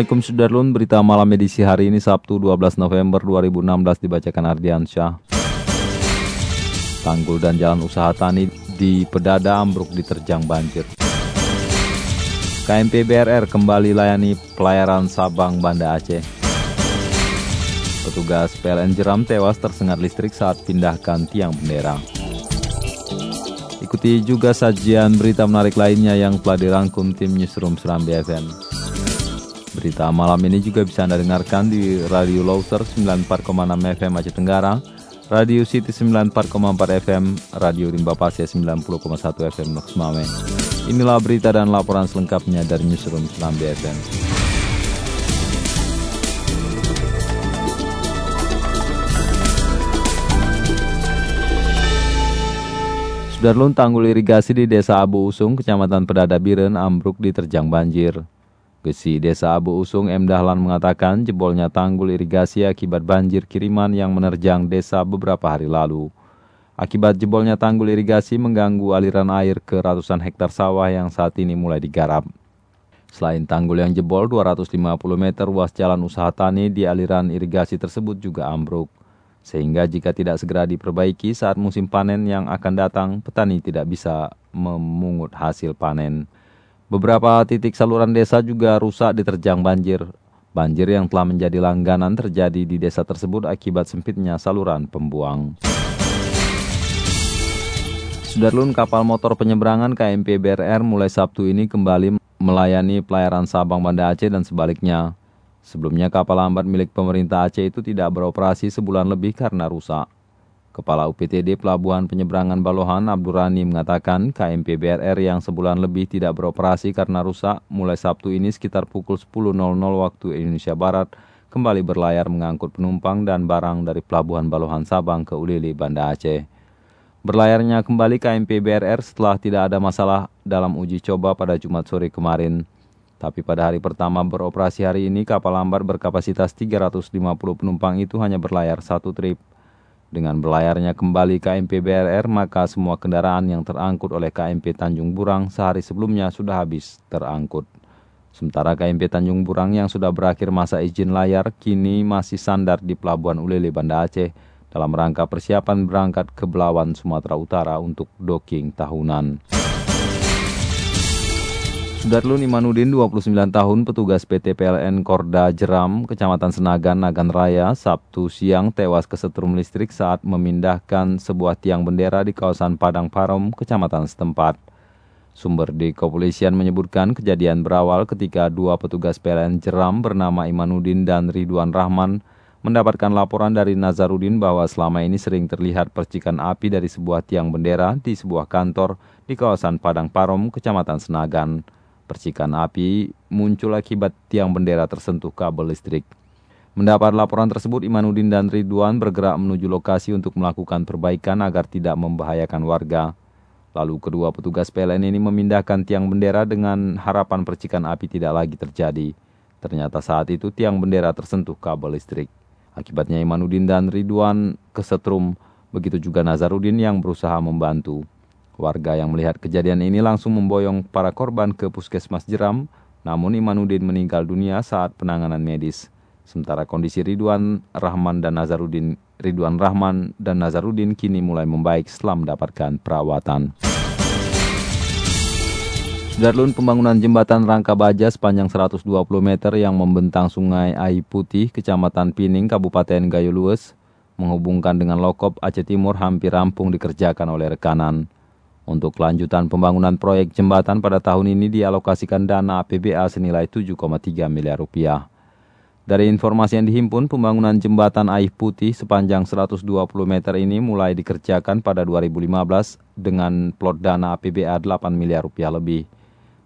Assalamualaikum Sudarlun, berita malam edisi hari ini Sabtu 12 November 2016 dibacakan Ardian Syah. Tanggul dan jalan usaha tani di Pedada ambruk diterjang banjir. KMP BRR kembali layani pelayaran Sabang Banda Aceh. Petugas PLN Jeram tewas tersengat listrik saat pindahkan tiang bendera. Ikuti juga sajian berita menarik lainnya yang telah dirangkum tim Newsroom Seram BFM. Berita malam ini juga bisa Anda dengarkan di Radio Loser 94,6 FM Aceh Tenggara, Radio City 94,4 FM, Radio Rimba Pasir 90,1 FM Nox Mame. Inilah berita dan laporan selengkapnya dari Newsroom Selam BFM. Sudarlun tanggul irigasi di Desa Abu Usung, Kecamatan Pedada Biren, ambruk diterjang banjir. Gesi Desa Abu Usung M. Dahlan mengatakan jebolnya tanggul irigasi akibat banjir kiriman yang menerjang desa beberapa hari lalu. Akibat jebolnya tanggul irigasi mengganggu aliran air ke ratusan hektar sawah yang saat ini mulai digarap. Selain tanggul yang jebol 250 meter ruas jalan usaha tani di aliran irigasi tersebut juga ambruk. Sehingga jika tidak segera diperbaiki saat musim panen yang akan datang, petani tidak bisa memungut hasil panen. Beberapa titik saluran desa juga rusak diterjang banjir. Banjir yang telah menjadi langganan terjadi di desa tersebut akibat sempitnya saluran pembuang. Sudarlun kapal motor penyeberangan KMP BRR mulai Sabtu ini kembali melayani pelayaran Sabang Banda Aceh dan sebaliknya. Sebelumnya kapal lambat milik pemerintah Aceh itu tidak beroperasi sebulan lebih karena rusak. Kepala UPTD Pelabuhan Penyeberangan Balohan Abdurrani mengatakan KMP BRR yang sebulan lebih tidak beroperasi karena rusak mulai Sabtu ini sekitar pukul 10.00 waktu Indonesia Barat kembali berlayar mengangkut penumpang dan barang dari Pelabuhan Balohan Sabang ke Ulili, Banda Aceh. Berlayarnya kembali KMP BRR setelah tidak ada masalah dalam uji coba pada Jumat sore kemarin. Tapi pada hari pertama beroperasi hari ini, kapal lambat berkapasitas 350 penumpang itu hanya berlayar satu trip. Dengan berlayarnya kembali KMP BRR, maka semua kendaraan yang terangkut oleh KMP Tanjung Burang sehari sebelumnya sudah habis terangkut. Sementara KMP Tanjung Burang yang sudah berakhir masa izin layar, kini masih sandar di Pelabuhan Ulele, Banda Aceh, dalam rangka persiapan berangkat ke Belawan, Sumatera Utara untuk docking tahunan. Sudarlun Imanuddin, 29 tahun, petugas PT PLN Korda Jeram, Kecamatan Senagan, Nagan Raya, Sabtu siang tewas kesetrum listrik saat memindahkan sebuah tiang bendera di kawasan Padang Parom, Kecamatan setempat. Sumber di kepolisian menyebutkan kejadian berawal ketika dua petugas PLN Jeram bernama Imanuddin dan Ridwan Rahman mendapatkan laporan dari Nazarudin bahwa selama ini sering terlihat percikan api dari sebuah tiang bendera di sebuah kantor di kawasan Padang Parom, Kecamatan Senagan. Percikan api muncul akibat tiang bendera tersentuh kabel listrik. Mendapat laporan tersebut, Imanuddin dan Ridwan bergerak menuju lokasi untuk melakukan perbaikan agar tidak membahayakan warga. Lalu kedua petugas PLN ini memindahkan tiang bendera dengan harapan percikan api tidak lagi terjadi. Ternyata saat itu tiang bendera tersentuh kabel listrik. Akibatnya Imanuddin dan Ridwan kesetrum, begitu juga Nazarudin yang berusaha membantu. Warga yang melihat kejadian ini langsung memboyong para korban ke puskesmas Jeram, namun Imanuddin meninggal dunia saat penanganan medis. Sementara kondisi Ridwan Rahman dan Nazarudin Ridwan Rahman dan Nazarudin kini mulai membaik setelah mendapatkan perawatan. Darlun pembangunan jembatan Rangka Baja sepanjang 120 meter yang membentang sungai Ai Putih, Kecamatan Pining, Kabupaten Gayo Lues, menghubungkan dengan Lokop Aceh Timur hampir rampung dikerjakan oleh rekanan. Untuk kelanjutan pembangunan proyek jembatan pada tahun ini dialokasikan dana APBA senilai 7,3 miliar rupiah. Dari informasi yang dihimpun, pembangunan jembatan Aih Putih sepanjang 120 meter ini mulai dikerjakan pada 2015 dengan plot dana APBA 8 miliar rupiah lebih.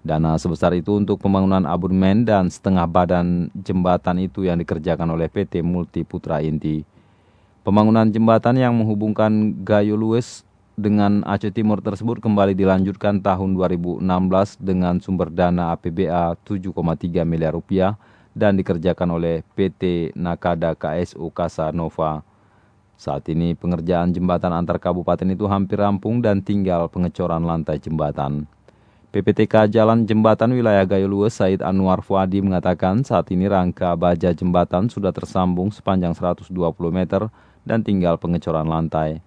Dana sebesar itu untuk pembangunan abonemen dan setengah badan jembatan itu yang dikerjakan oleh PT Multi Putra Inti. Pembangunan jembatan yang menghubungkan Gayo Lues dengan Aceh Timur tersebut kembali dilanjutkan tahun 2016 dengan sumber dana APBA 7,3 miliar rupiah dan dikerjakan oleh PT Nakada KSU Nova. Saat ini pengerjaan jembatan antar kabupaten itu hampir rampung dan tinggal pengecoran lantai jembatan. PPTK Jalan Jembatan Wilayah Gayo Lues Said Anwar Fuadi mengatakan saat ini rangka baja jembatan sudah tersambung sepanjang 120 meter dan tinggal pengecoran lantai.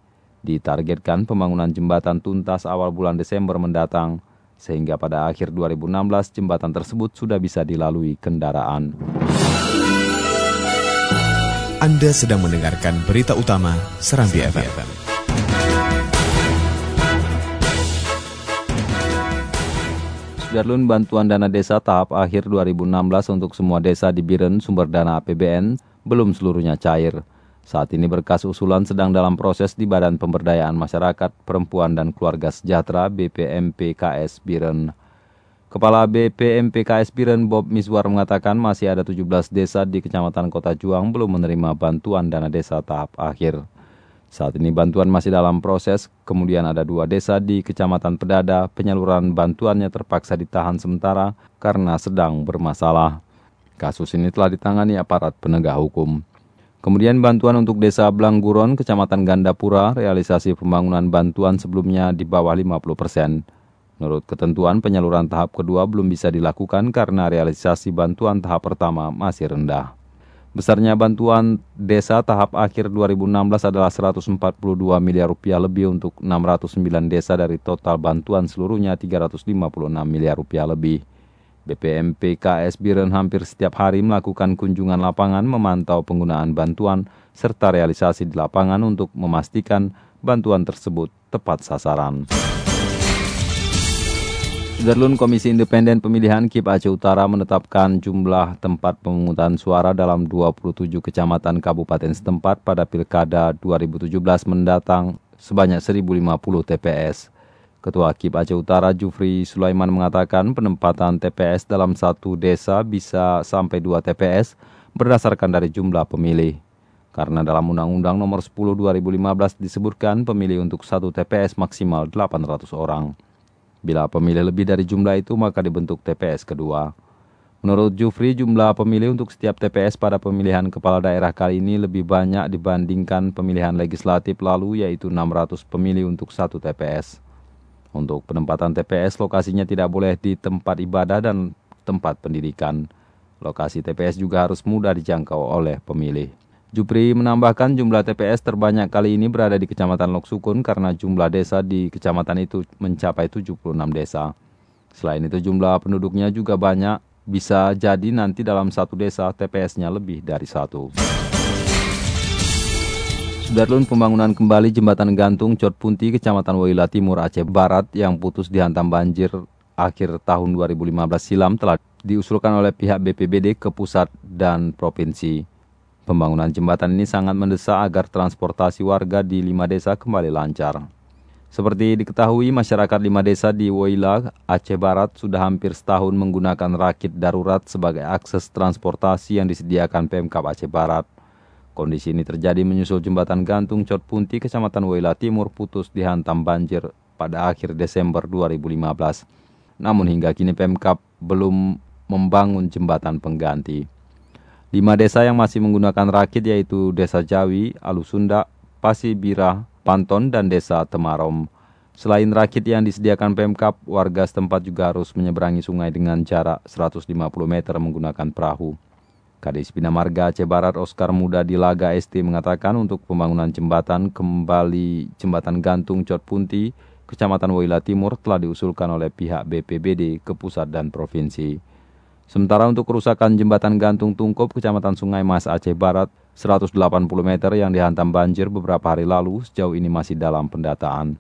Ditargetkan pembangunan jembatan tuntas awal bulan Desember mendatang, sehingga pada akhir 2016 jembatan tersebut sudah bisa dilalui kendaraan. Anda sedang mendengarkan berita utama Serambi FM. Sudarlun bantuan dana desa tahap akhir 2016 untuk semua desa di Biren sumber dana APBN belum seluruhnya cair. Saat ini berkas usulan sedang dalam proses di Badan Pemberdayaan Masyarakat Perempuan dan Keluarga Sejahtera BPMPKS Biren. Kepala BPMPKS Biren Bob Miswar mengatakan masih ada 17 desa di Kecamatan Kota Juang belum menerima bantuan dana desa tahap akhir. Saat ini bantuan masih dalam proses, kemudian ada dua desa di Kecamatan Pedada, penyaluran bantuannya terpaksa ditahan sementara karena sedang bermasalah. Kasus ini telah ditangani aparat penegak hukum. Kemudian bantuan untuk desa Blangguron, Kecamatan Gandapura, realisasi pembangunan bantuan sebelumnya di bawah 50 persen. Menurut ketentuan, penyaluran tahap kedua belum bisa dilakukan karena realisasi bantuan tahap pertama masih rendah. Besarnya bantuan desa tahap akhir 2016 adalah 142 miliar rupiah lebih untuk 609 desa dari total bantuan seluruhnya 356 miliar rupiah lebih. BPMP KS Biren hampir setiap hari melakukan kunjungan lapangan memantau penggunaan bantuan serta realisasi di lapangan untuk memastikan bantuan tersebut tepat sasaran. Sudarlun Komisi Independen Pemilihan KIP Aceh Utara menetapkan jumlah tempat pemungutan suara dalam 27 kecamatan kabupaten setempat pada Pilkada 2017 mendatang sebanyak 1050 TPS. Ketua KIP Aceh Utara Jufri Sulaiman mengatakan penempatan TPS dalam satu desa bisa sampai 2 TPS berdasarkan dari jumlah pemilih. Karena dalam Undang-Undang Nomor 10 2015 disebutkan pemilih untuk satu TPS maksimal 800 orang. Bila pemilih lebih dari jumlah itu, maka dibentuk TPS kedua. Menurut Jufri, jumlah pemilih untuk setiap TPS pada pemilihan kepala daerah kali ini lebih banyak dibandingkan pemilihan legislatif lalu, yaitu 600 pemilih untuk satu TPS. Untuk penempatan TPS, lokasinya tidak boleh di tempat ibadah dan tempat pendidikan. Lokasi TPS juga harus mudah dijangkau oleh pemilih. Jupri menambahkan jumlah TPS terbanyak kali ini berada di Kecamatan Loksukun karena jumlah desa di kecamatan itu mencapai 76 desa. Selain itu jumlah penduduknya juga banyak, bisa jadi nanti dalam satu desa TPS-nya lebih dari satu. Sudarlun pembangunan kembali jembatan gantung Cot Punti, Kecamatan Waila Timur, Aceh Barat yang putus dihantam banjir akhir tahun 2015 silam telah diusulkan oleh pihak BPBD ke pusat dan provinsi. Pembangunan jembatan ini sangat mendesak agar transportasi warga di lima desa kembali lancar. Seperti diketahui, masyarakat lima desa di Woila, Aceh Barat sudah hampir setahun menggunakan rakit darurat sebagai akses transportasi yang disediakan Pemkap Aceh Barat. Kondisi ini terjadi menyusul jembatan gantung Cot Punti, Kecamatan Woila Timur putus dihantam banjir pada akhir Desember 2015. Namun hingga kini Pemkap belum membangun jembatan pengganti. Lima desa yang masih menggunakan rakit yaitu Desa Jawi, Alusunda, Pasibira, Panton, dan Desa Temarom. Selain rakit yang disediakan Pemkap, warga setempat juga harus menyeberangi sungai dengan jarak 150 meter menggunakan perahu. Kadis Bina Marga Aceh Barat Oscar Muda di Laga ST mengatakan untuk pembangunan jembatan kembali jembatan gantung Cot Punti, Kecamatan Woila Timur telah diusulkan oleh pihak BPBD ke pusat dan provinsi. Sementara untuk kerusakan jembatan gantung Tungkop Kecamatan Sungai Mas Aceh Barat 180 meter yang dihantam banjir beberapa hari lalu sejauh ini masih dalam pendataan.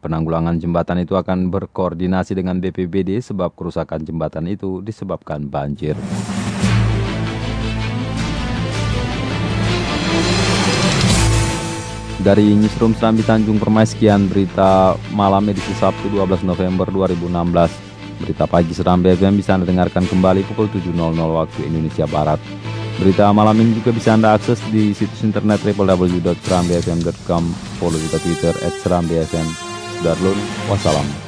Penanggulangan jembatan itu akan berkoordinasi dengan BPBD sebab kerusakan jembatan itu disebabkan banjir. Dari Newsroom Serambi Tanjung Permai, sekian berita malam edisi Sabtu 12 November 2016. Berita pagi Seram BFM bisa Anda dengarkan kembali pukul 7.00 waktu Indonesia Barat. Berita malam ini juga bisa Anda akses di situs internet www.serambfm.com, follow juga Twitter at serambfm. Darlun, wassalam.